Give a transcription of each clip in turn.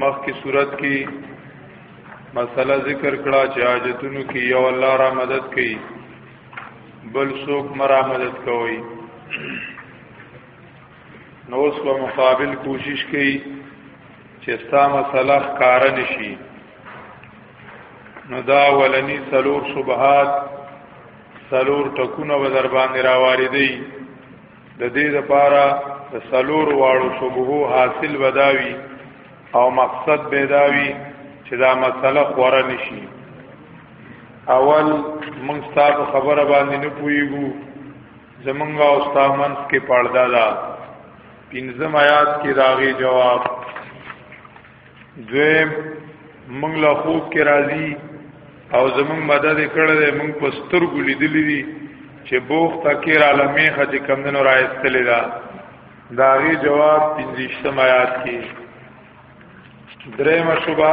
مخ کی صورت کی مسله ذکر کړه چې حاجتونو کې یو الله را مدد کوي بل څوک مرا مدد کوي نو اوس په مقابل کوشش کوي چې ستا مسله ښکار نشي نو دا ولنی سلور شبهات سلور ټکونه به در باندې راواري دي د دې لپاره د سلور واړو شبهو حاصل بداوي او مقصد بداوي چې دا مسله خوره نشي اول موږ ستاسو خبره باندې نه پويګو زمونږ او ستاسو منځ کې پړدا ده پنځم آیات کې راغی جواب دویم موږ له خوب کې راځي او زموږ مدد کړه دې موږ په سترګو لیدلې دي چې بوخ تکیر عالمې خځ کم دنو راځتلې دا داغي جواب 15 آیات کې درېمه شوبه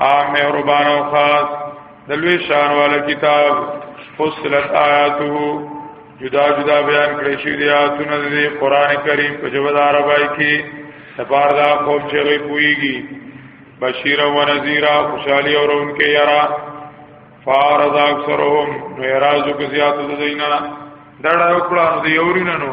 عام مهربان او خاص د لوی شان والا کتاب فصلت آیاته جدا جدا بیان کړی شوی دی آیاتونه د قران کریم په جواب عربی کې سپار دا قوم چې غي پويږي بشیر و نذیر خوشالي او رون کې یرا فارض اکثرهم نو یرازو کې زیات د دینه دړه وکړه د یورینانو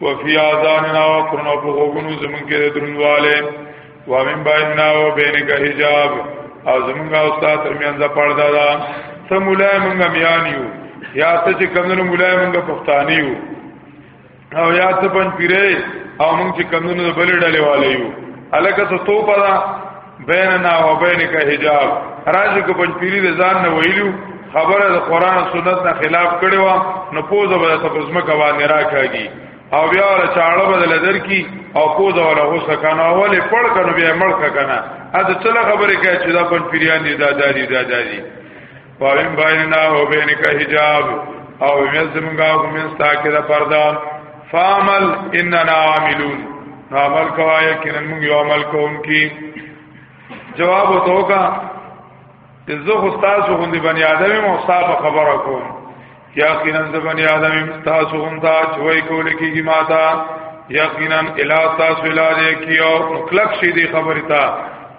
وفي آذاننا وقرن او په غوګونو زمونږ کې د درنواله ومن بیننا و بینک حجاب او زمونږ او تاسو ترمنځ پرده ده ته مولای مونږ میان یو یا ته چې کمنو مولای مونږ پښتانه یو او یا ته پن پیره او مونږ چې کمنو بلې ډلې والے یو الکه ته تو پدا بیننا و بینک حجاب راځي کو پنځپيري د ځان نه ویلو خبره د قران او سنت نه خلاف کړي وا نو پوزه به تاسو په ځمکه باندې راکاږي او بیا ول چاړه بدل درکی او پوز ولا هو سکانه اول پړ کنو بیا مړ کنه اته چله خبره کوي چې دا پن پیریان دي دا دادی دا دادی فایم بیننا و بینک حجاب او مې زمونږه او مې ستا کې دا پردا فعمل اننا عاملون نو عمل کوایې کې موږ یو عمل کوونکی جواب وتوګه زه خو تاسو غوندي بنی آدم مو صاحب خبره کوم یقینا د بنی آدم تاسو هم دا چوي کول کیږي ماتا یقینا الا تاسو الا دې کیو مخلق شي دې خبره تا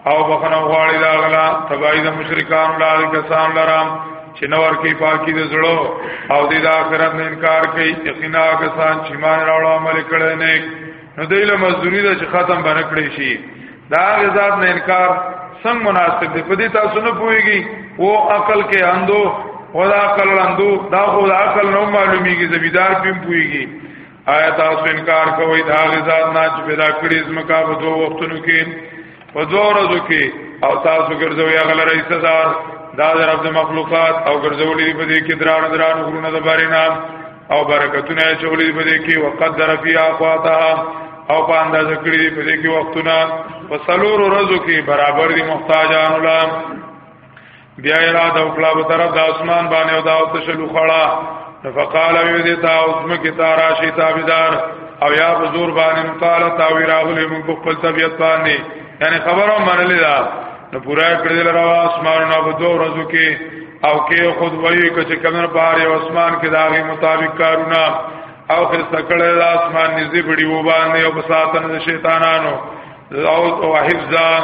او بخنه غواړي دا غلا تبعی د مشرکان لا کسان لرام چې نور کې پاکي د زړه او د آخرت نه انکار کوي یقینا کسان چې مان راوړل عمل کړي نه نو دایله مزدوری ده چې ختم باندې کړی شي دا غزاد نه انکار څنګه مناسب دی په دې تاسو نه پوهیږي او عقل کې اندو او دا عقل اندو دا خو دا عقل نو معلومیږي زمیدار پم پوهیږي آیا تاسو انکار کوئ دا غزاد نه چې پیدا کړی زمکا په دوه وختونو کې په دوه ورځو کې او تاسو ګرځوي هغه لره ایستدار دا د رب د مخلوقات او ګرځولې په دې کې دران دران غرونه د بارې نام او برکتونه چولې په دې کې وقدر فی اقواتها او په اندازه کړې په دې کې وختونه په سلور ورځو کې برابر دي محتاجان الله بیا اراده وکړه په طرف د اسمان باندې او دا او تشلو خړه فقال وی دې تا اوس مکه تارا شي تابعدار او یا حضور باندې قال تا وی راغلی موږ په خپل طبيعت باندې یعنی خبرو منلې دا نو پورا کړل را اسمان نو په دوه ورځو کې او کې خود وی کچ کمر بار او اسمان کې داغه مطابق کارونه او خسته کړل د اسمان نږدې بډي و باندې او په ساتنه شیطانانو او حفظان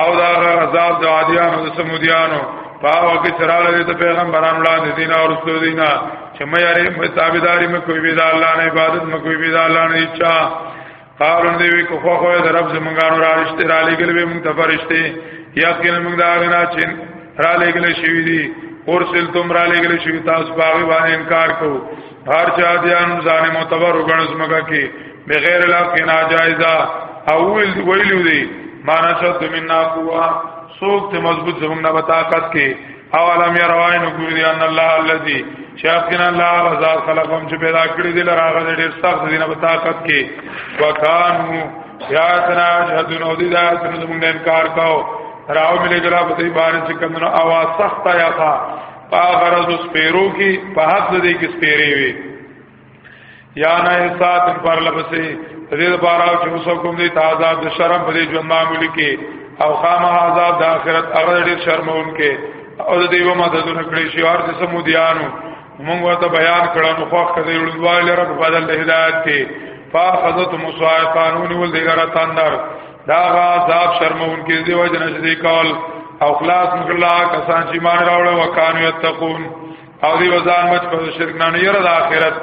او دا عذاب د عادیانو د سمودیانو پاو کې چراله دې ته پیغمبران وړاندې دین او رسول دینا چې مې یاري مې تابعداري مې کوي بيد الله نه عبادت مې کوي بيد الله نه اچا قارون دی وی کو خو خو د رب زمونږانو را رښتې را لګل به مونږ ته فرشته یقینا مونږ دا غنا چې را لګل شوی دی اور سل تم را لګل شوی تاسو باغ باندې انکار کوو هر چا دیان ځان معتبر وګڼ زمګه کې بغیر لا کې ناجایزه او ویلو دی مانا شد مننا قوا سوک ته مضبوط زمنګ نه طاقت کې او علم يروای نو ګور دي ان الله الذي شاکن الله رضا خلقهم چې پیدا کړی دی لراغه ډیر سخت دي نه طاقت کې وکانو یاتنا جهدن او دي ذات زمنګ انکار کاو راو ملي جلا په دې باندې چې کمنو اواز سخت یا په غرض سپیرو کې په حق دې کې سپیرې وي یا نه سات پر لبسې دې لپاره چې اوسو کوم دې تازه د شرم په دې ژوند معمول کې او خامہ عذاب د آخرت هغه ډېر شرمون کې او دې و مدد نکړي شي اور چې سمودیانو موږ ورته بیان کړو نو خوښ کړي وړوال رب بدل هدایت کې فاخذت مصائفانون ول دې غره تندر دا عذاب شرمون کې دی وجه نشي کول او خلاص مګلا کسان چې مان راوړل وکانو یتقون او دی وزان مچ په شرک نه نه یره د آخرت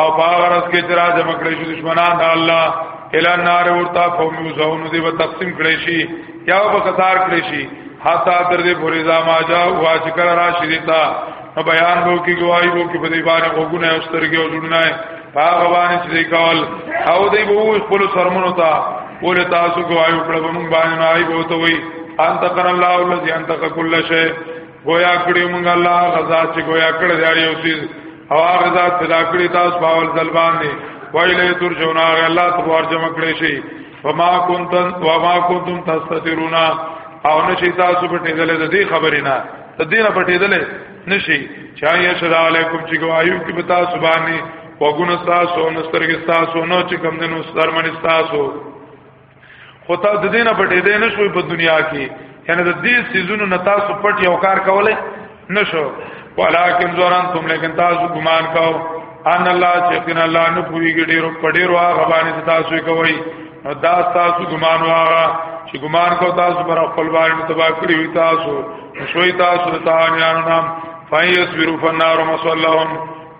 او باورس کې چې راځه مکړې شو دشمنان د الله الا نار ورتا فهم یوزون دی و تقسیم کړې شي یا په قطار کړې شي حتا تر دې پورې ځا ما جا او اشکر راشي دیتا بیان وو کې گواہی وو کې په دې باندې وګونه او سترګې او جوړنه هغه باندې چې کول او دی به خپل سرمنو ته ول تاسو کوایو کړه به مونږ باندې نه ایبو ته وي انت کر الله الذي انت كل شيء گویا کړی مونږ الله غزا چې گویا کړی دی یو چیز او هغه ذات پیدا کړی تاسو په اول ځل باندې وایله ترجون هغه الله تبار جمع کړی شي وما كنتم وما كنتم تستترون او نشي تاسو په دې دلې د دې خبرې نه د دې نه په دې دلې نشي چا یا شدا علیکم چې ګوایو کې پتا سبانی وګونه تاسو نو سترګې تاسو نو چې کم دنو سترمن تاسو خو تا د دینه پټې دې نه شوې په دنیا کې یعنی د دې سيزونو نه تاسو پټ یو کار کولای نشو ولکن زوران تم لیکن تاسو ګمان کاو ان الله چې کین الله نو پوری ګډیرو پډیرو هغه باندې تاسو کوي نو دا تاسو ګمان واره چې ګمان کو تاسو پر خپل باندې تبا کړی وي تاسو شوي تاسو ته انیان نام فایس بیرو فنار مسلهم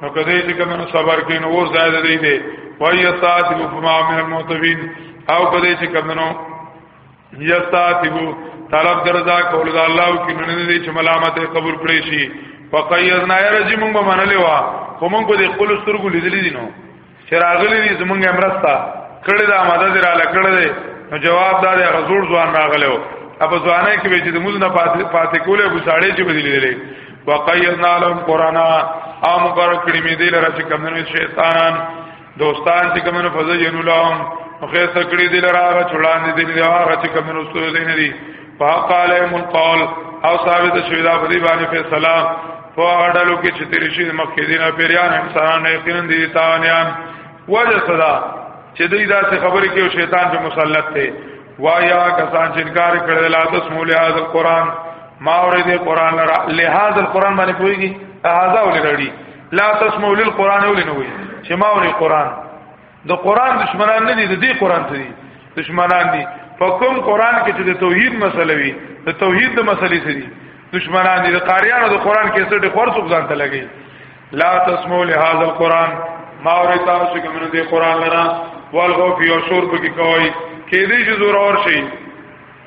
نو کدی چې کوم صبر کین اور زائد دی دی وایسات بما من المتبین او کدی چې کوم نو یستاتبو طلب درزا کول د الله او کینو نه دي چې ملامت قبول کړي شي فقیزنا رجم من منلوا کوم کو د خپل سترګو لیدلی دي نو چې راغلي دي زمونږ مرسته کړې دا مدد را لکړې دي نو جواب دا دی غزور ځوان راغلو اپ ځوانه کې چې د موږ نه پاتې پاتې کولې ګساړې چې بدلې دي وقیدنا لهم قرانا او مقرر کړی می دی لره چې کمنو شیطانان دوستان چې کمنو فزجنوا لهم مخه سکړی دی لره هغه چولان دي دی هغه چې کمنو ستو دین دي فقال ام القول او ثابت شوی دا په دې باندې فیصله په اړه کې چې تیر شي مخکې دینه پیریان انسانان نه یقینا دي تاوانیان وجه صدا چې دوی دا څه خبرې کوي او شیطان په مسلط دی وایا کسان چې انکار کړل لا تسمو له هاذ القران ما اورې دې قران لرا له هاذ القران باندې پويږي هاذا ولې رړي لا تسمو للقران ولې نه وي چې ما اورې قران د قران دشمنان نه دي د دې قران ته دي دشمنان دي په کوم قران کې چې د توحید مسله وي د توحید د مسلې څه دي دشمنان دي د قاریانو د قران کې څه ډېر خرڅ وبځان ته لګي لا تسمو له هاذ القران ما اوري تاسو کوم نه دی قران لرا والغو فی او شور پکې کوي کې دې چې زور اور شي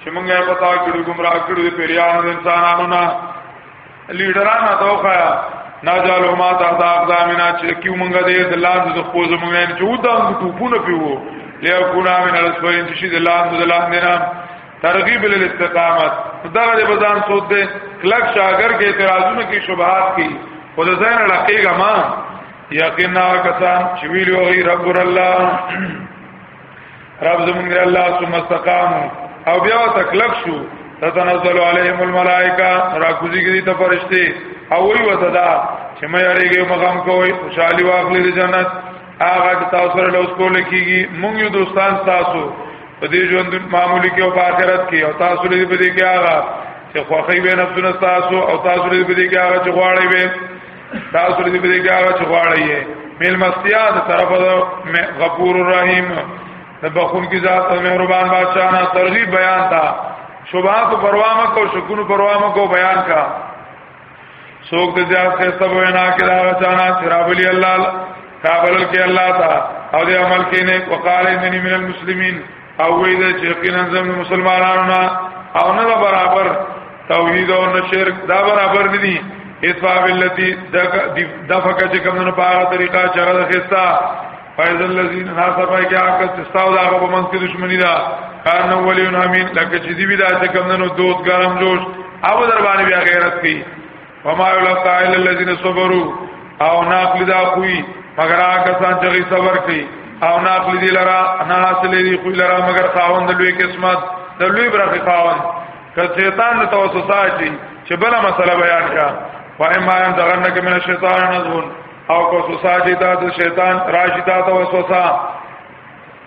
چې موږ یې پتا کړو ګمرا کړو پیریان انسانانو نه لیډران ته وخایا ناجالو ما تا تا اقدامنا چې کیو موږ دې د لاند د خو زموږ نه چې ودا موږ ټوپونه پیو لیا کونا من الاسفلین چې د لاند د لاند نه ترغیب للاستقامت دا د بزان سود دې کلک شاګر کې اعتراضونه کې شبهات کې خود زین لقیګه ما یقینا کسان چې ویلو رب الله رب زمونږ الله ثم استقام او بیا تکلک شو تتنزل عليهم الملائکه را کوزي کې ته فرشتي او وی وته دا چې مې اړېږي مقام کوي خوشالي واخلي د جنت هغه تاسو سره لوس کول کیږي مونږ یو دوستان تاسو په دې ژوند معمولی کې او په آخرت کې او تاسو لري په دې کې هغه چې خوخی به نفسونه تاسو او تاسو لري په دې کې هغه چې غواړي به دا سره دې بده کاغه چې غواړی یې مل مستیا د طرف غفور الرحیم د بخون کی ذات مهربان بادشاہ نه ترغیب بیان تا شوبا کو پروامه کو شکون پروامه کو بیان کا سوک د زیاد سے سب وینا کې دا چانا شرابلی الله کابل کې الله تا او دې عمل کې نه وقال انني من المسلمین او وی دا چې یقینا زم مسلمانانو نه او نه برابر توحید او نه شرک دا برابر نه دي اتباع بالتی دفع کچه کمدنو پا آغا طریقہ چرا دا خستا فائز اللذین ناسا پای کیا آقا تستاو دا آغا پا منس کی دشمنی دا کارنو ولیون حمین لکه چیزی بی دا چه کمدنو دوست گرم جوش او در بانی بیا غیرت کی فما یلقا الا الذين صبروا او ناقل دا خوی مگر هغه کسان چې صبر کوي او ناقل دي لرا نه حاصل دي خوی لرا مگر خاوند لوی قسمت د لوی برخه خاوند که شیطان د توسوسه شي چې بل مسله بیان کا فایما ان دغنک من الشیطان نزون او کو سوساجی تا د شیطان راشی تا تو وسوسا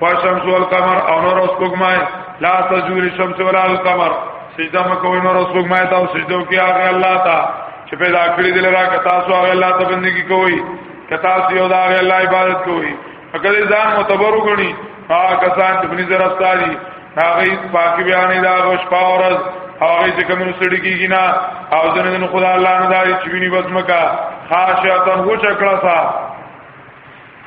فشمس والقمر او نور اوس کومای لا تجوری شمس ولا القمر سجده مکوې نور اوس کومای تا سجده کې هغه الله تا چې پیدا کړی دل را کتا سو هغه الله ته بندگی کوي کتا سو یو دا هغه الله عبادت کوي اگر ځان متبر وګڼي هغه کسان چې بني زرا ستاري هغه پاکي بیانې دا غوښ پاورز هغه چې کوم سړي کېږي نه او ځنه خدای الله نه داري چې ویني بس مکا خاصه تن وچ کړه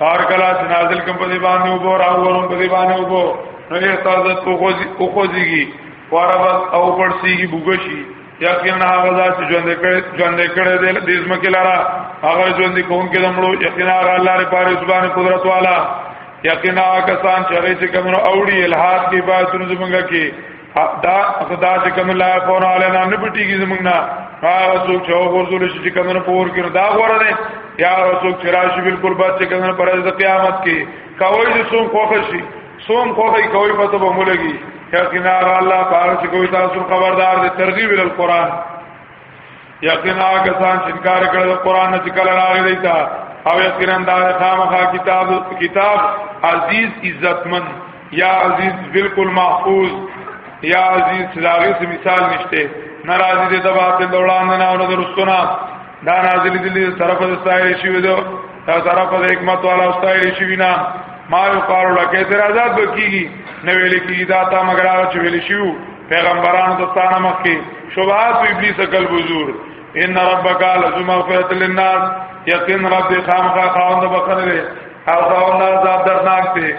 هر کله چې نازل کوم په دی باندې او بور او ورم په دی باندې او بور نو احساس کو خوځي کو خوځيږي وربس او پړسيږي بوګشي یقینا هغه ذات چې ژوند کړي ژوند کړي د دې ځمکې لاره هغه ژوند کوم کې دمړو یقینا هغه الله لري پاره سبحان قدرت والا یقینا کسان چې هغه چې کوم اوړي الہات کې باید څنګه کې دا خدا چې کوم لا فون علينا نه پټيږي زمونږ نه هغه څوک چې ورزول شي چې کوم نه پور کړي دا غوړه ده یا څوک چې راشي بالکل بچ چې کوم پر د قیامت کې کوي چې څوک خوښ شي څوک خوښ کوي په تو بمولږي یقینا الله پاره چې کوي تاسو خبردار دي ترغیب ال قران یقینا کسان چې انکار کړل د قران نه چې کله راغی دی تا او یقینا دا خامخا کتاب کتاب عزیز عزتمن یا عزیز بالکل محفوظ یا عزیز لاغه سے مثال نشته ناراضی دې د باطل دولان نه او د رسونا دا نازل دي طرف د سایه شي ودو دا طرف د حکمت والا سایه شي وینا ما یو قالو لکه تر آزاد بکیږي نو ویل کی دا تا مگر هغه چې ویل شي پیغمبرانو ته ستانه مخکي شبهات او ابلیس کل بزور ان ربک لزم مغفرت للناس یقین رب دې خامخا خاوند بخنه دې او خاوند عذاب درناک دې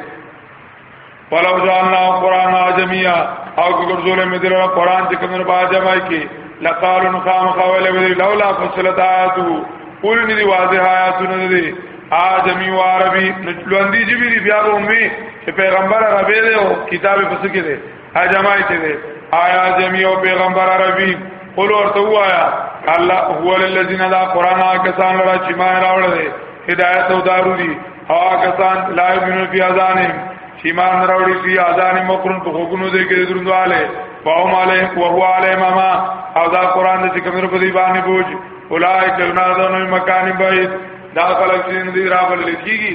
ولو جعلنا قرآن عجمیا او ګرځول مې دې قرآن چې کومه په عجمای کې لقالن خامخا ولې لولا فصلت آیاتو قول ندی واضح آیاتونه ندی آجمی و عربی نچلوندی جبی دی بیا به امی چې پیغمبر عربی دی او کتاب پس کې دی اجماعي ته دي آیا جميع پیغمبر عربي قول ورته وایا الله هو الذين لا قران کسان لرا چې ما راوړل دي هدايت او دارو دي او کسان لا يمنو في اذانهم چې ما راوړي في اذان مقرن په خوګونو دي کې درندواله فهم عليه وهو عليه ماما او دا قران دې کومر په دی باندې بوج اولائک النازون مکان بعید دا خلک چې دې را بل لیکيږي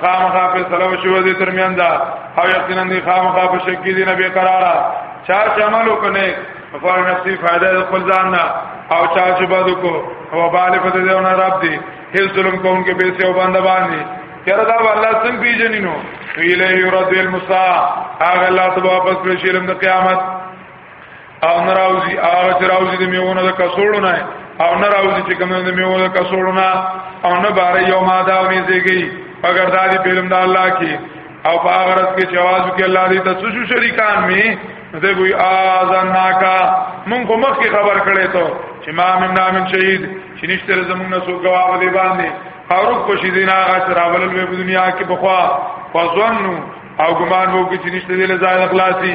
خامخا په سلام شو دې ترمیان دا او یقینا دې خامخا په شک کې دې نه به قرارا چا عمل وکنه فار نفسي فائدہ خپل ځان نه او چا چې بد کو او باندې په دې نه رب دې هیڅ ظلم کوم کې پیسې او باندې باندې کړه دا الله څنګه پیژنینو ویله یرد المسا هغه الله تبارک وتعالى شیرم د قیامت او نراوزی هغه چې راوزی د میوونو د کسوړو نه او نراوزی چې کوم د میوونو د کسوړو نه او نه بار یو ماده او میزګي اگر دا دی پیلم د الله کې او په هغه ورځ کې جواز کې الله دې تاسو شریکان می زه وی اذان ناکا مونږ کومه خبر کړې ته چې ما من نام شهید چې نشته زمونږ نه سو گواه دی باندې اورک په شیدینا غاش راول په دنیا کې بخوا فظنوا او ګمان وو کې چې نشته دې له ځای اخلاصي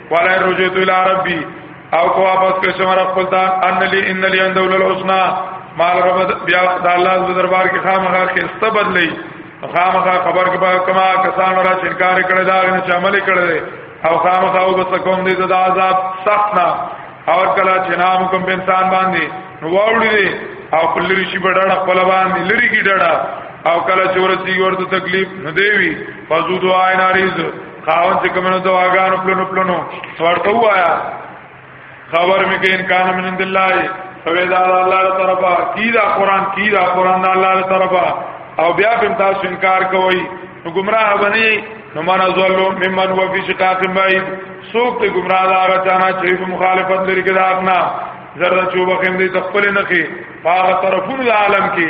ولا رجوت الى ربي او کو واپس کې شمار خپل ته ان لي ان لي عند الحسنى مال رب بیا د الله د دربار کې خامخا کې استبد لې خامخا خبر کې به کما کسان را چې انکار کړي دا نه چې عمل کړي او خامخا او بس کوم دې د عذاب سخت نه اور کلا چې نام کوم انسان باندې نو وړي دې او په لری شي بډړه خپل باندې لری کی ډړه او کلا چې ورته ورته تکلیف نه دیوي فزو دعا نه ریز خاون چې کومو دواګانو پلونو پلونو ورته وایا خبر مې کې انکان من عند الله فویدا الله تعالی طرفا کیدا قران کیدا قران د الله تعالی طرفا او بیا په تاسو انکار کوي نو گمراه بنئ نو من ازولو ممن و فی شقاق بعید سوک تی گمراہ دا آغا چانا چوی پا مخالفت لری که دا اپنا زرد چوبخیم دی تخپل نخی پا آغا طرفون دا عالم کی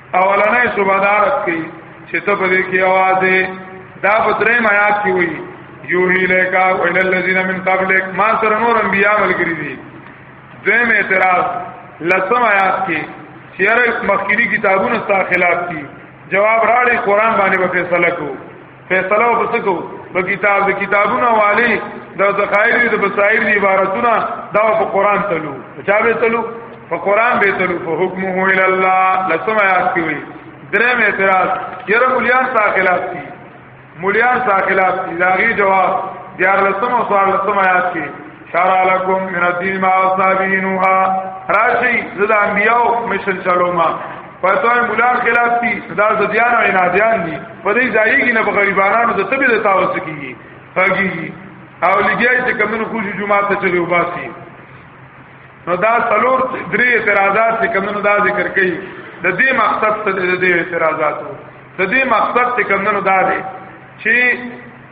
اولنې صوبدارت کې چې ته په دې کې आवाज دا په درې آیات کې وایي یوهی لکا ویل الذین من قبلک ما سره نور انبیاء ملګری دي دویم اعتراض لسم آیات کې چې هر مخکینی کتابونو ستا خلاف دي جواب راړي قران باندې په فیصله کوو فیصله وبسکو په کتاب د کتابونو والی د ذخایر د بصائر دی عبارتونه دا په قران تلو چا به تلو په قران به تلو په حکمه الی الله لسم آیات کی وی درم اعتراض یره مليان ساخلاف کی مليان ساخلاف کی داغي جواب دیار لسم او سوال لسم آیات کی شرع لكم من الدين ما اصابه نوحا راشي زدا انبياو مشن چلو ما فتوی مولان خلاف دي دا زديان او عناديان دي په دې ځای کې نه په غریبانو د تبي د تاوس کیږي هغه او لګي چې کمنو خوشي جمعه ته چلو باسي نو دا څلور درې اعتراضات چې کمنو دا ذکر کړي د دې مقصد څه د دې اعتراضاتو د دې مقصد څه کمنو دا دی چې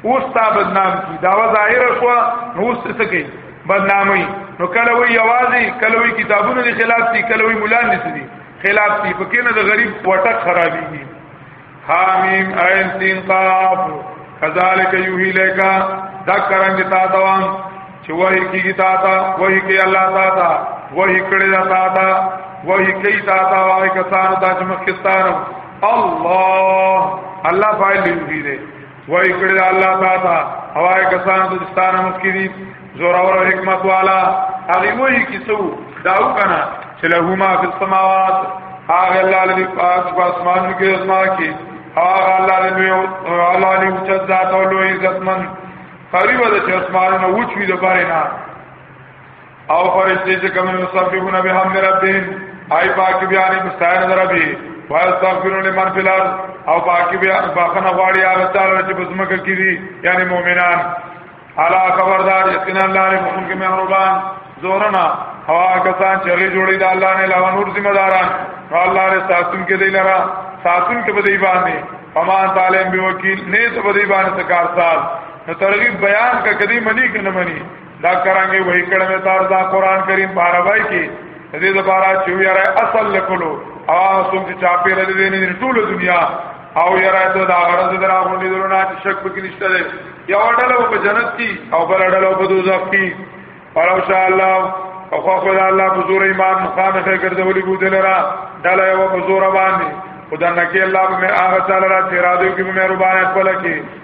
اوس تا بدنام کی دا ظاهر شو نو اوس څه کوي بدنامي نو کله وی اوازي کله وی کتابونو دي خلاف دي کله وی مولان دي سدي خلاف دي په کینه د غریب وټک خرابيږي حامیم عین سین قاف کذالک یوهی لکا دا کرنګ تا دوام چې وای کیږي تا تا وای کی الله تا تا وای کړي دا تا تا وای کی تا تا وای کسان د مخکستانو الله الله فاعل دی وای کړی دا الله تعالی تا هواي کسان د ستان مخکې دي زور او حکمت والا هغه وایي کی سو داو کنه چې له ما فی السماوات هغه الله لوی پاس په اسمان کې اسما کې هغه الله لوی او الله لوی چې ذات او لوی عزتمن قریب د اسمان نو وچوي د بارنا او فرشتي چې کوم مسبحون به هم ربهم آی پاک بیان مستعان دربي واستغفرون لمن فی الارض او پاک بیان باخنه غواړي هغه تعالی چې بزمکه کړي یعنی مؤمنان الا خبردار یقینا الله له حکم کې مهربان زورنا هوا کسان چې لري جوړي د الله نه علاوه نور ذمہ داران الله له ساتون کې دی لرا ساتون کې بدی باندې فمان تعالی به وکیل نه ته بدی باندې سکار سال نو ترغیب بیان کا کدی منی کنه منی دا کرانګي وای کړه مې تار دا قران کریم پارا وای کی دې د پارا چې یاره اصل لکلو او سم چې چا پیر دې نه ټول دنیا او یاره ته دا غرض درا غونډې درونه چې شک پکې نشته دی یو ډله په جنت کې او بل ډله په دوزخ کې پر ان شاء الله او خو خدای الله په زور ایمان مخامخه ګرځولې بو دلرا ډله یو په زور باندې خدای نکي الله په هغه تعالی را چې را دې کې مهربانه خپل کې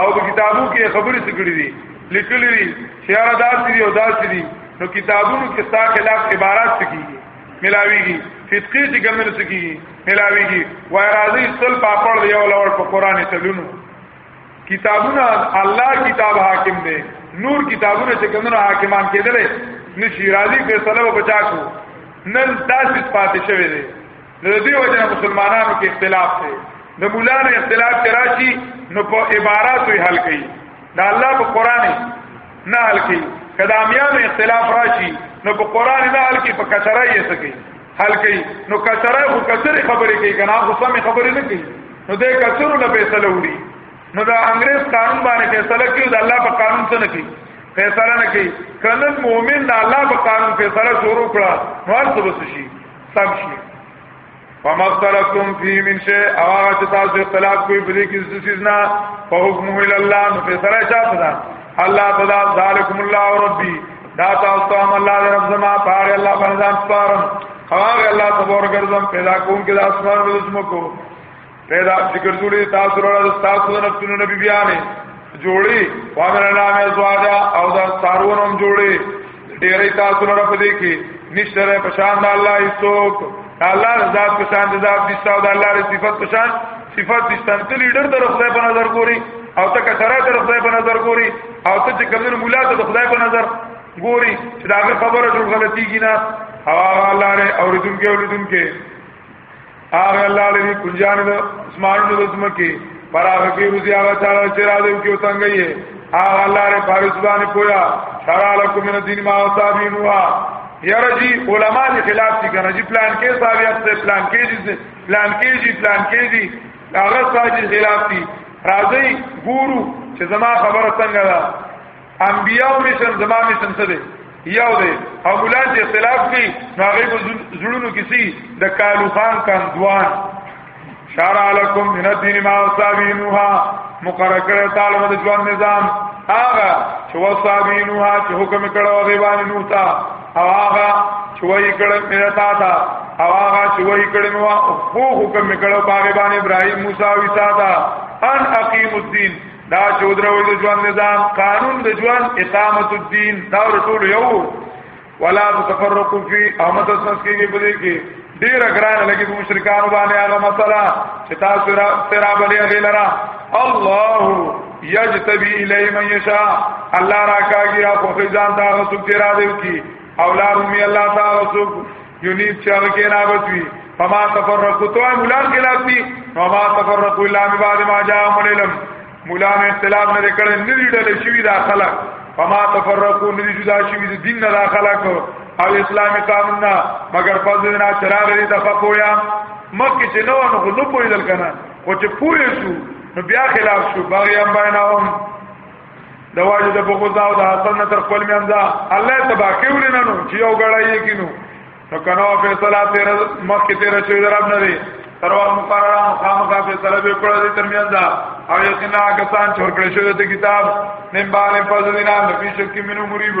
او په کتابو کې خبرې سګړې دي لیکلې دي شعر داس دي او داس دي نو کتابونو کې ستا خلاف عبارات سکیږي ملاویږي فتقی چې ګمنه سکیږي ملاویږي وای راځي سل پاپړ دی او لور په قران تلونو کتابونه الله کتاب حاکم دی نور کتابونه چې ګمنه حاکمان کېدلې نشي راځي فیصله وبچا کو نن داسې پاتې شوی دی نو دې وجه مسلمانانو کې اختلاف دی نو مولا نه اختلاف کراشي نو په عبارات وی حل کړي دا الله په قران نه حل کړي کدامیانو اختلاف راشي نو په قران نه حل کړي په کثره یې سکی حل کړي نو کثره خو کثره خبرې کوي کنه خو سمې خبرې نه کوي نو دې کثرو نه فیصله وړي نو دا انګريز قانون باندې فیصله کوي دا الله په قانون څه نه کوي فیصله نه کوي کنن مؤمن دا الله په قانون فیصله شروع کړه نو څه وسشي تم شي فمختلفتم فی من شی او هغه چې تاسو اختلاف کوئ په دې کې څه چیز نه په حکم ویل الله نو په سره چاته ده الله تعالی ذالکم الله ربی دا تاسو ته الله دې رب زما پاک الله باندې ځان سپارم هغه الله تبارک ورځم پیدا کوم کې د اسمان ولزمکو پیدا ذکر جوړي تاسو لپاره تاسو د نفسونو نبی بیانې جوړي وامر نامه زواجا او دا سارون هم جوړي ډېرې تاسو لپاره پدې کې نشره پشان د الله ایسوک الله ذات پشان د ذات دي او د الله صفات پشان صفات دي ستنته لیډر د خدای په نظر ګوري او ته کثرت د خدای په نظر ګوري او ته چې کمنو مولا ته د خدای په نظر ګوري چې دا خبره ټول غلطي کینا هوا الله نه اوریدونکو اوریدونکو ار الله لري کنجان د اسمانونو د زمکه پراغه کې روزي هغه چاله چې را دې کیو څنګه یې هغه الله ر فارس باندې پویا شرع لكم من الدين ما وصابين هو یاره جی علما دي خلاف دي کنه جی پلان کې صاحب یې خپل پلان کې دي پلان کې دي پلان کې دي هغه صاحب خلاف دي راځي ګورو چې زما خبره څنګه ده انبیاء میشن زما میشن څه دی یو دی او مولا چې اختلاف کوي نو هغه په زړونو کې سي د کالو خان کاندوان شارع لكم من الدين ما وصابينها مقرر کړه تعالی د ژوند نظام هغه چې وصابينها چې حکم کړه او دی باندې نو تا او هغه چې وایي کړه میرا تا تا او هغه چې وایي کړه نو خو حکم کړه باغ باندې ابراهيم موسی او عيسى تا ان اقيم الدين دا چودره وي د ژوند نظام قانون د ژوند اقامت الدين دا ټول یو ولا تفرقوا فی احمد اساس کې په دې کې ډیر اگران لګي د مشرکان باندې هغه مسله چې تاسو را تیرا بلې غیلرا الله یجتبی الی من یشاء الله راکاږي را خو ځان دا غو تیرا دی کی او لا رومي الله تعالی رسول یونیب چې هغه کې نه بچوي فما تفرقوا تو مولان خلاف دي فما تفرقوا الا من بعد ما جاءهم العلم مولان اختلاف نه کړي نه دي ډلې شوی دا خلک فما تفرقوا نه دي جدا شوی دي دین نه دا خلک او اسلامي قانون نه مگر فضل نه چراغ دي تفقوا یا مکه چې نو نو نو پویدل کنه او چې پوی شو نو بیا خلاف شو باغیان باندې د واجب د بغض او د حسن تر خپل میانځه الله تبا کې ولینو چې یو غړای کینو نو کنو فیصله تیر مخ کې تیر شوی درب نه دی تر وخت مقرره مخامخا فیصله به کړو دې ترمیان دا او یقینا کسان چې ورکړی شوی د کتاب نیم باندې فضل نه نبی شک کې منو مریب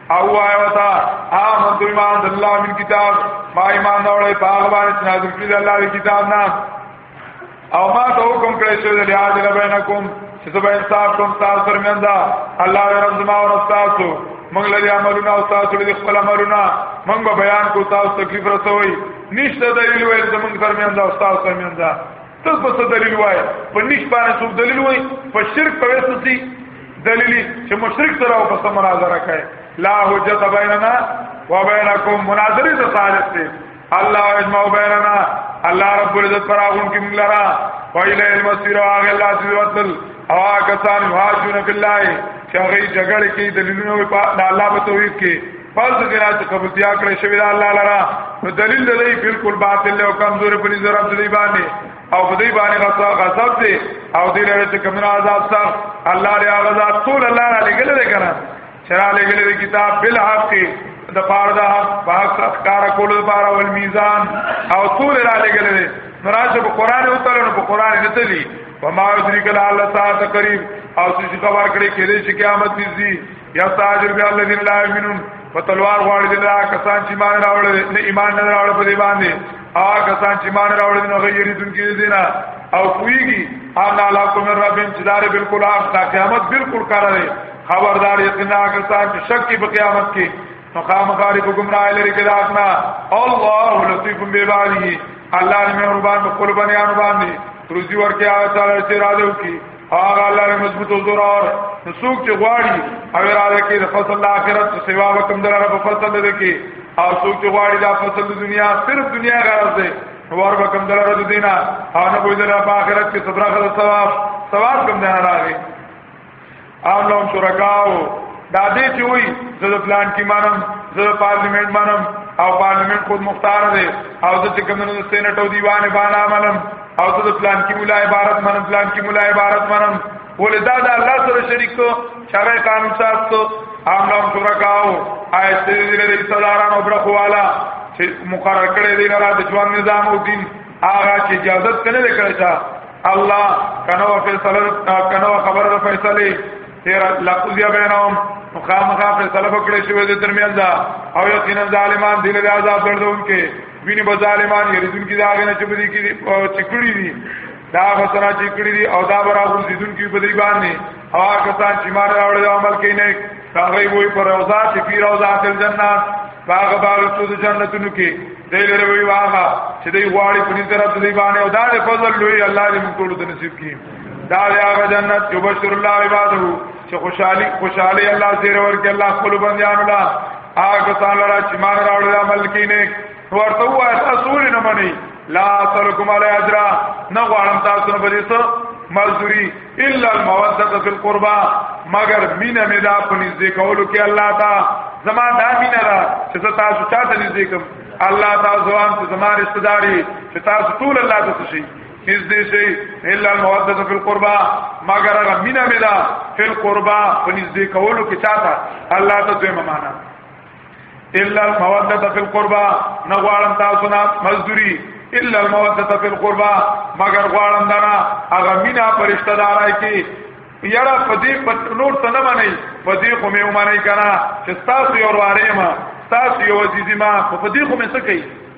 او وای وتا امن تو ایمان د الله من کتاب ما ایمان اورې په هغه باندې نازل کړي الله دی کتاب نه او ما ته حکم کړی چې د لحاظ نه بینکم چې زه به انصاف کوم تاسو ترمنځ الله دې رحم زما او تاسو موږ لري عملونه او تاسو لري خپل عملونه موږ به بیان کو تاسو تکلیف رسوي نشته دلیل وایي زموږ ترمنځ او تاسو ترمنځ ته په څه دلیل وای په نش باندې څوک دلیل وای په شرک په وسوسی دلیلی چې مشرک سره او په مناظره کوي لا حجت بیننا و بینکم مناظره ته صالح دی الله اجمع بیننا الله رب العزت پر اون کې موږ لرا و الی المسیر او هغه الله چې وتل او هغه کسان واجونه بالله چې هغه جګړه کې دلیلونه په الله په توحید کې فرض دینا چې قبولتیا کړی شوی دا الله لرا نو دلیل د دې بالکل باطل او کمزور په نظر عبد دی باندې او په دې باندې غصه غصب دی او دې لري چې کمنو عذاب سره الله دې هغه ذات ټول الله را لګل دې کنه شرع لګل دې کتاب بالحق د پاره دا پاک کار کول د پاره ول میزان او ټول را لګل دې نراجه په قران او تعالی په قران نه تلی وما یدریک الله تعالی قریب او چې خبر کړي کې دې چې قیامت دې یا تاجر بیا الذین لا یمنون په تلوار غواړي دي دا کسان چې ایمان راوړل نه ایمان نه راوړل په دې باندې او کسان چې ایمان راوړل نه غیر دن کې دي نه او کویږي ان علا کوم ربین چې دار بالکل اخ تا قیامت بالکل کار لري خبردار یقینا کسان چې شک کې په قیامت کې نو خامخاري په ګمراه لري کې داتنا الله لطیف ببالی الله مهربان په قربانیان باندې روزي ورکه آ تعالی چې راځو کې هغه الله له مضبوط زرار نسوک چې غواړي او اراده کې د فصل د آخرت څخه سیوا وکم دره په فصل دې کې او څوک چې غواړي د فصل د دنیا صرف دنیا غرض دی ور وکم دره د دینه او نه کوی دره په آخرت کې صبر غل ثواب ثواب کوم نه راغی او نو شرکاو دا دې چې وي زه د پلان کې مانم زه د پارلیمنت مانم او پارلیمنت خود مختار دی او زه چې کوم نو سېنټ او دیوان باندې عملم او زه د پلان کې مولا عبارت منم پلان کې مولا عبارت منم ولې دا د الله سره شریک کو چاغه قانون ساز کو عام لوم شرکاو آیت دې لري صداران او برخوالا چې مقرر کړی دی لرا د ژوند نظام او دین هغه چې اجازه کنه کړی تا الله کنو فیصله کنو خبره فیصله تیر لقضی بینهم مخامخا فیصله وکړی شوی د ترمیان دا او یقینا ظالمان دین له عذاب دردون کې ویني به ظالمان یریدون کې دا غنه چې بری کې چکړی دي دا غسنا چې کړی دي او دا برا هم دي دن کې په دی باندې هوا کسان چې مان راوړل عمل کوي نه هغه وي پر روزا چې پیر روزا تل جنات باغ باغ څو جنتونو کې دی لري وي واغه چې دی غواړي په دې طرف دی باندې او دا د فضل لوی الله دې موږ ټول ته نصیب کړي دا هغه جنت چې بشر الله عباده چې خوشحالي خوشحالي الله زیر ورکړي الله خپل بندیانو لا هغه سان را چې مان راوړل عمل کینې ورته وای تاسو نه مني لا سلکم علی اجر نه غواړم تاسو نه بلی سو مزدوری الا الموده فی القربا مگر مینه مې دا په نږدې کولو کې الله تا زما دا مینه را چې تاسو چاته نږدې کوم الله تعالی ځوان ته زما رشتہ داري چې تاسو ټول الله ته شي نږدې شي الا الموده فی القربا مگر هغه مینا ملا فی القربا په نږدې کولو کې چاته الله ته دوی معنا الا الموده فی القربا نه غواړم تاسو نه مزدوری الا الموده فی القربا مگر غواړم دنا هغه مینا پرشتہ دارای کې یاره په دې په نور څه نه منئ په دې خو مې ومنئ کنه چې تاسو یو واره ما تاسو یو عزیزی ما په دې خو مې څه کوي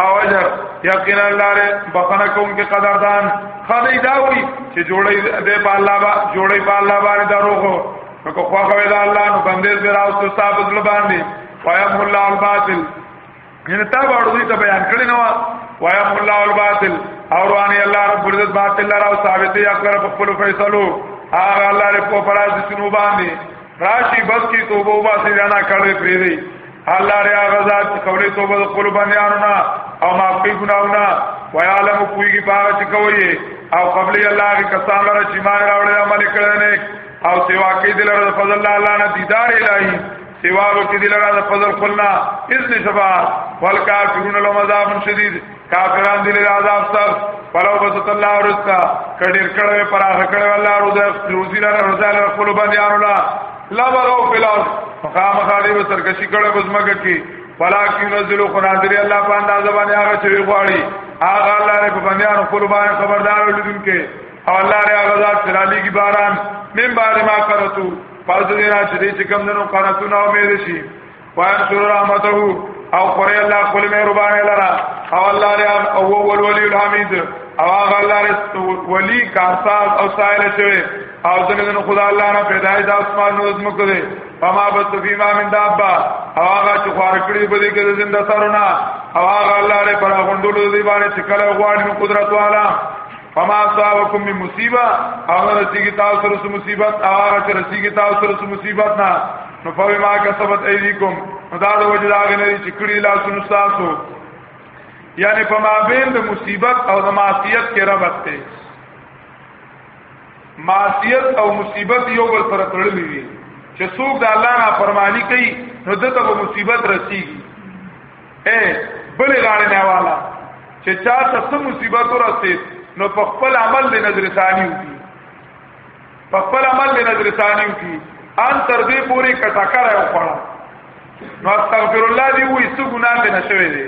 او اجر یقینا لاره بخنه کوم کې قدردان خدای دا وی چې جوړي دې په الله با جوړي په الله باندې دروغو نو کو خو خو دا الله نو بندې دې راوستو صاحب ځل باندې وایم الله الباطل ان تا باندې ته بیان کړی نو وایم الله الباطل او رواني الله رب عزت باطل لرا او ثابت یا کړ په خپل فیصلو هغه الله رب کو فراز شنو باندې راشي بس کی توبه واسي نه کړې پری الله ریا غزا چې قبلې توبه د خپل بندیانو نه او معافي ګناونه ويعلم کویږي پاغه چې کوي او قبلې الله کې کسان لره چې مان راوړل عمل کړي نه او سیوا کې دل لره فضل الله الله نه دیدار الهي سیوا کې دل لره فضل خپلنا اذن شفاعت والکافرون لهم عذاب شدید کافران دي له عذاب سره پلو بس الله ورستا کډیر کړه پر هغه کړه الله روزه روزي لاره روزه لاره خپل باندې انولا لا بغاو پلاس مخام خاري به سرکشي کړه بزمګه کی فلا کی نزل قرادری الله په انداز باندې هغه چې غواړي هغه الله نه په بندیانو خپل باندې خبردار ولدون کې او الله ری هغه ذات سرالی کی باران من بار ما کرتو پس دینا چې دې چې کم دنو قراتو نه امید شي وانشر رحمته او قرئ الله خپل مهربان لرا او الله لري او اول ولي الحمید او هغه الله لري ولي کارساز او سائل شوی او ځنه خدا الله نه پیدای د اسمان نو زمکه دی فما بس فيما من دابا او هغه چې خوار کړی په دې کې د زنده سرونه او هغه الله لري پر غوندولو دی باندې چې کله غواړي نو قدرت والا فما صاحبكم من مصیبه هغه رسیږي تاسو سره مصیبت هغه چې رسیږي تاسو سره مصیبت نه نو فوی ما کسبت ایدیکم نو دا د وجه دا غنی چې کړي لاسونو تاسو یعنی په مابین د مصیبت او د معصیت کې ربط دی معصیت او مصیبت یو بل سره تړلې دي چې څوک د الله نه فرمانی کوي نو دته به مصیبت رسیږي اے بل غاړه نه والا چې چا ته مصیبت ورسید نو په خپل عمل د نظر ثانی وي په خپل عمل به نظر ثانیم کی ان تر دې پوری کټکر او پړه نو استغفر الله دی وې څه ګناه دې نشوي دي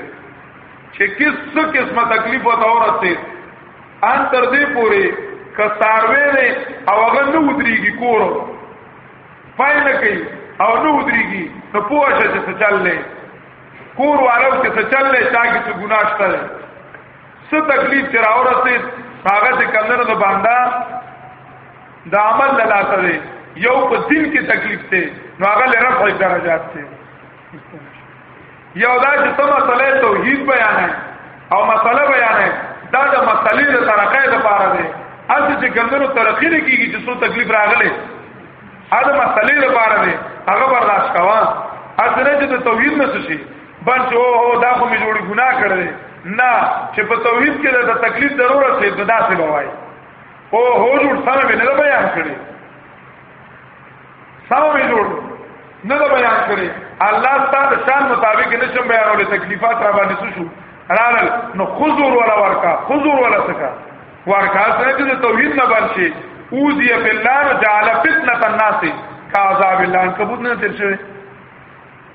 چې کس څه قسمه تکلیف او تورته ان تر دې پوری کستاروي نه او هغه نو ودريږي کور پای نه کوي او نو ودريږي نو پوه شې چې څه چللې کور والو کې څه چللې تا کې څه ګناه شته څه تکلیف چې راورسید هغه چې کمنو د بندا د عمل له لاسه دی یو په دین کې تکلیف دی نو هغه له رفع درجات دی یو دا چې ته مسله توحید بیان او مسله بیان دا د مسلې د ترقې لپاره دی اته چې کمنو ترقې نه کیږي چې څو تکلیف راغلي هغه مسلې لپاره دی هغه برداشت کوا اته چې د توحید نه شي بس او هو دا خو می جوړی ګناه کړی نه چې په توحید کې دا تکلیف ضرور سي نو دا څه بوای او هو جوړ سره مې نه بیان کړی سم مې جوړ نه بیان کړی الله تعالی شان مطابق نشم بیانولې تکلیفات را باندې شو رانل نو خضور ولا ورکا خضور ولا سکا ورکا سره چې توحید نه بن شي اوذی فی الله جعل فتنه الناس کا عذاب الله کبوت نه تر شوی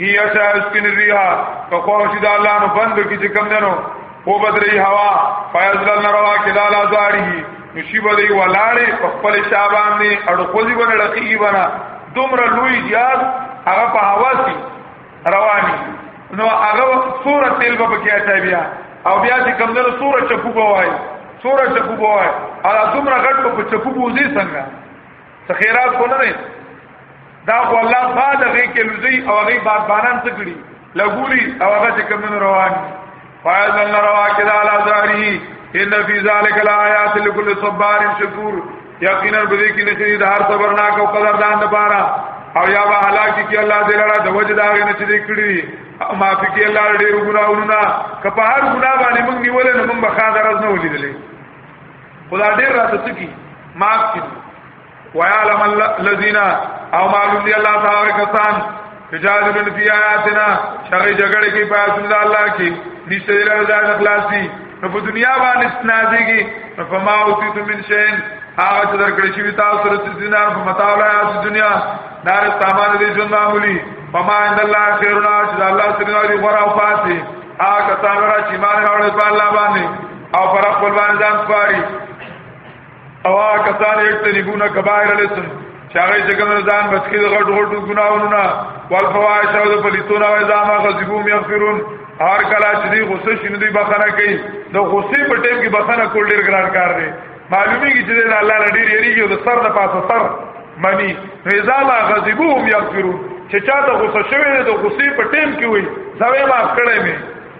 هي اچا اسکن ریها که خوشی دا الله نو بند کی چې کم دنو او بدری هوا فیضلن روا کلا لازاری نشی بدی ولاړې په خپل شابان دی اړو خوځي باندې لقیږي بنا دومره لوی جهاد هغه په هوا سي رواني نو هغه سوره تیل به کې اچای بیا او بیا چې کم دنو سوره چپو بوای سوره چپو بوای الا دومره غټ په چپو بوزي څنګه څه خیرات خو نه دی دا خو الله بعد هغه کې لوزي او هغه باد باران څه کړی لګوري او هغه چې کوم روان فایل الله روا کې دا لا زاری ان فی ذلک الایات لكل صبار شکور یقینا به دې کې نشي د هر صبرناک او قدردان لپاره او یا به هلاکی کې الله دې لاره د وجد هغه نه چې دې کړی ما فی کې الله دې ګناونه کپه هر ګنا باندې موږ نیول نه موږ بخا درز نه ولیدلې خدا ډیر راته سکی معاف کړي ويعلم الذين او معلوم دي الله تعالی کسان تجادلون فی آیاتنا شر جګړه کې په اسم الله کې نشته دی له ځان خلاصي نو په دنیا باندې سنازيږي نو فما اوتیت من شین هغه چې درکړې شوی تاسو سره چې دینار په متاوله د دنیا دار سامان دې ژوند معمولی فما عند الله خیرنا چې الله سره دی غره او فاتي هغه کسان را چې مان راوړل په الله باندې او پر خپل باندې ځان سپاري او هغه کسان یې تنبونه کبایر لسن چې هغه چې کوم ځان بچی د غټ غټو ګناونو نه ول فواحش او د پلیتونه او ځان غذبوم یغفرون هر کله چې دی غصه شینې دی بخنه کوي د غصې په ټیم کې بخنه کول ډیر ګران کار دی معلومیږي چې د الله نه ډیر یریږي او د سر د پاسه سر منی رضا ما غضبوهم یغفرون چې چا ته غصه شوی دی د غصې په ټیم کې وي زوی معاف کړی مې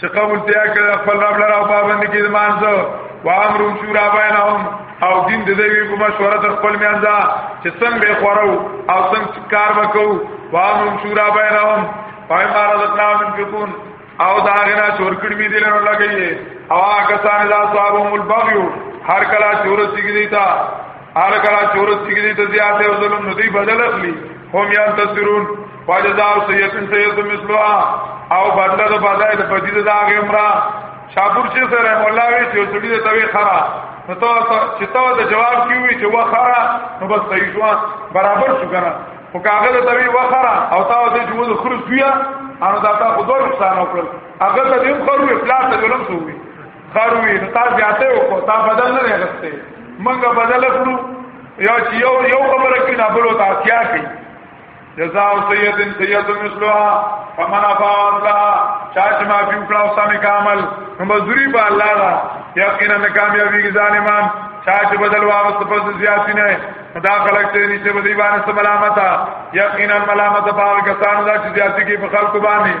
چې قبول تیا کړل خپل رب لره او پابند کې ایمان زو و امر شورا بینهم او دین د دوی په مشوره تر خپل میانځه چې څنګه به خورو او څنګه کار وکړو و امر شورا بینهم پای ما رزقنا من فقون او دا غنا چور کړی می دلن لګی او هغه سان لا صاحبهم البغي هر کلا چور سیګی دیتا هر کلا چور سیګی دیتا زیاته ظلم ندی بدل اخلي هم یان تصرون فجزا سیتن سیتن مثلوا او بدله د بدای د پدید د هغه امرا شاپور شي سره مولا وی چې سړي د توي خرا نو ته چې ته د جواب کیوي چې وا خرا نو بس صحیح شو برابر شو کنه او کاغه د توي وا خرا او تا د جو د خرج بیا ان دا تا خو دوه نقصان وکړ هغه ته دیم خرو افلاس ته ظلم شوی خرو یې تا زیاته وکړه تا بدل نه غسته منګه بدل کړو یا چې یو یو خبره کې نه بلو تا کیا کوي جزاء سید سید مثلها فمن عفا الله چا چې ما فی وکړه او سم کامل نو مزدوری په الله دا یقینا ناکامیابی ظالمان چا چې بدل واغست پس زیاتی نه دا خلق چې نشته بدی باندې ملامت یقینا ملامت په هغه کسانو دا چې زیاتی کې په خلق باندې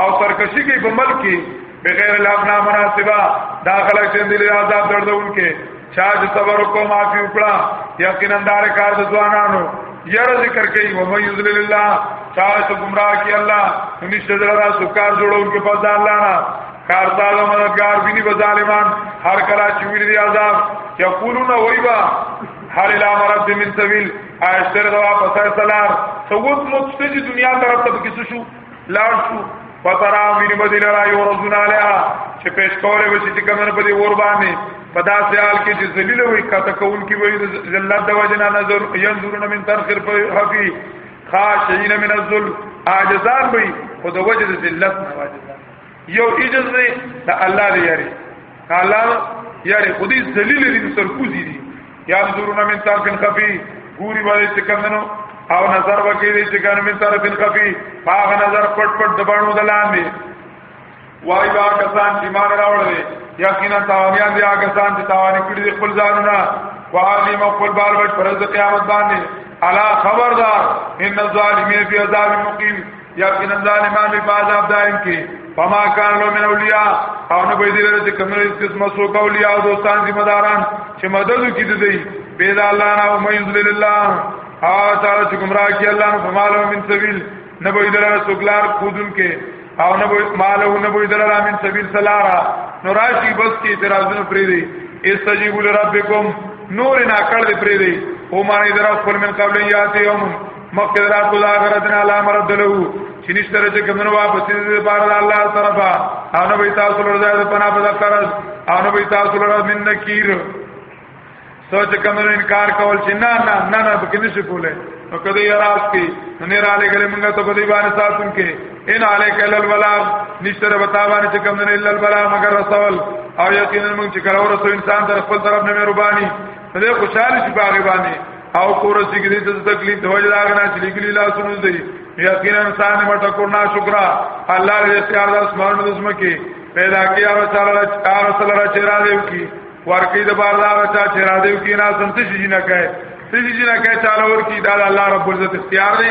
او سرکشی کې په ملک کې بغیر الحق نامناسبه دا خلق چې دلی عذاب دردون کې چا چې صبر وکړو معافي وکړه یقینا دار کار د ځوانانو یره ذکر کوي و مې یذل الله چا چې گمراه کی الله نشته دلرا سکار جوړون کې پد الله نه کارتا له مددگار بني بظالمان هر کلا چې ویل دي عذاب یقولون وایبا هر الا مرد من سبیل آیشتر دوا پسای سلار سوز مستجی دنیا طرف تب کسو شو لاړ شو فترا من مدینه را یو رزون علیها چې پیش کوله وشي چې کمنه په دې ور باندې په داسې حال کې چې ذلیل وي کته کول کې وي ذلت د وجنا نظر ينظرون من ترخر حفي خاشعين من الذل عاجزان وي خو د وجه د ذلت نه واجزان یو عجز دی د الله دی یاري الله یاري خودي ذلیل دي سرکوزي دي یا نظرونه من طرف خفي ګوري باندې چې کمنو او نظر وکړي دې چې کمنو من طرف خفي هغه نظر پټ پټ د باندې دلاندې وای با کسان چې مان راوړل یقینا تاوانیان دي هغه کسان چې تاوانې کړی دي خپل ځانونه وعالی مقبل بال بچ پرز قیامت باندې الا خبردار ان الظالمین فی عذاب مقیم یا کینن ظالمان به عذاب دائم کې فما کان لو من اولیاء او نه به دې لري کوم هیڅ قسم سو اولیاء او دوستان ذمہ داران چې مدد وکړي دې پیدا الله نه او مې ذل الله او تعالی چې گمراه کی الله نو فمالو من سبیل نه به دې لري سوګلار خودن کې او نه به مالو نه به دې لري من سبیل سلارا نو راشي بس کې اعتراضونه پری دي استجیبوا لربکم نور نه کړ دې پری دي او معنی درا خپل من قبل یاتی یوم مخکې راتلو د آخرت نه علا مرد له چې نشته چې کومنه واپس دې لپاره د الله طرفه او نه به تاسو لور ځای په پناه په قرض او نه به تاسو لور من نکیر سوچ کومنه انکار کول چې نه نه نه نه به کني شي کوله نو کدی یراز کی نه را لګل موږ ته په دې باندې ساتون کې ان علیک الا ولا نشتر بتاوانه چې کومنه الا البلا مگر رسول او یقینا موږ چې کړه رسول انسان در خپل طرف نه مهرباني سره خوشاله شي باغ باندې او کور چې کې د تکلیف د وجه راغنا چې لیکلی لاسونو دی یقینا انسان مټه کو نه شکر الله دې اختیار د اسمان د اسمه کې پیدا کیا او سره هغه سره چې را دیو کی ورکی د بار دا چا چې را دیو کی نه سنت شي نه کوي سجی نه کوي چالو ورکی دا الله رب العزت اختیار دی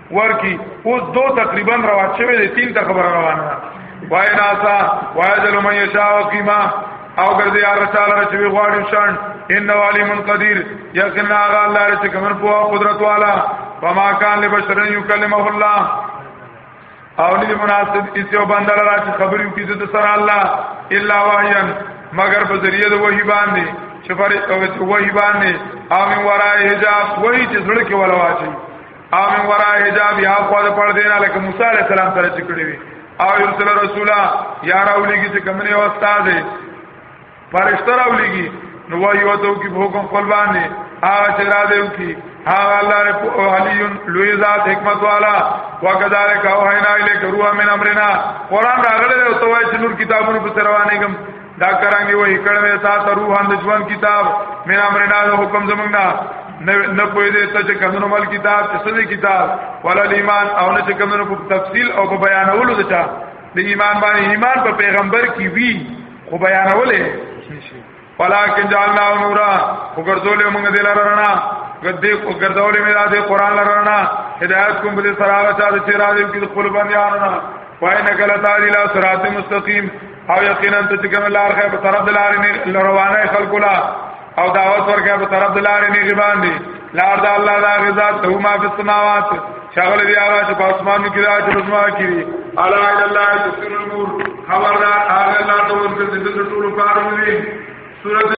ورکی اوس دو تقریبا روان شوه دي تین ته خبر روانه ده وای ناسا وای ذل من یشاء قیما او ګرځي هر رساله چې وی غواړي شان ان والی من قدیر یقینا هغه الله چې کومن په قدرت والا فما کان لبشر یکلمه الله او نه مناسب ایسو بندر را چې خبرې وکړي د سره الله الا وحیا مگر په ذریعہ د وحی باندې چې پر وحی باندې او من ورای حجاب وحی چې زړه کې ولا واچي او من ورا حجاب یا خو د پړ دینا لکه موسی علی السلام سره چې کړی وي او یرسل رسولا یا راولېږي چې کوم نه استاد فرشتہ راولېږي نو وایو ته کی حکم خپل باندې هغه چې را دیو کی هغه الله رب علی لوی ذات حکمت والا وکذالک او حینا الیک روح من امرنا قران راغله او توای چې نور کتابونو په روانه کوم دا کرانګي وای کړه مې تا ته روحان د ژوند کتاب مې امرنا د حکم زمنګ نه نه پوي دې ته چې کمنو مل کتاب چې سړي کتاب ولا ایمان او نه چې کمنو په تفصیل او په بیانولو دچا د ایمان باندې ایمان په پیغمبر کې وی خو بیانولې نشي ولکن جعلنا نورا وګرځولې موږ دې لرنا ګدې کو ګرځولې مې دې قران لرنا هدایت کوم به سراغ چا چې راځي کې خپل باندې آرنا وای نه کله تعالی لا صراط مستقیم او یقینا ته چې کوم لار خې په طرف دلارې نه روانه خلق لا او دعوت ورکه په طرف دلارې نه غبان دي لار د الله دا غزا ته ما په سماوات شغل دی هغه چې په اسمانو کې راځي چې رسما کړي الا الا الله تسر الامور خبردار هغه الله ته ورته د ټول کارونه دي سورۃ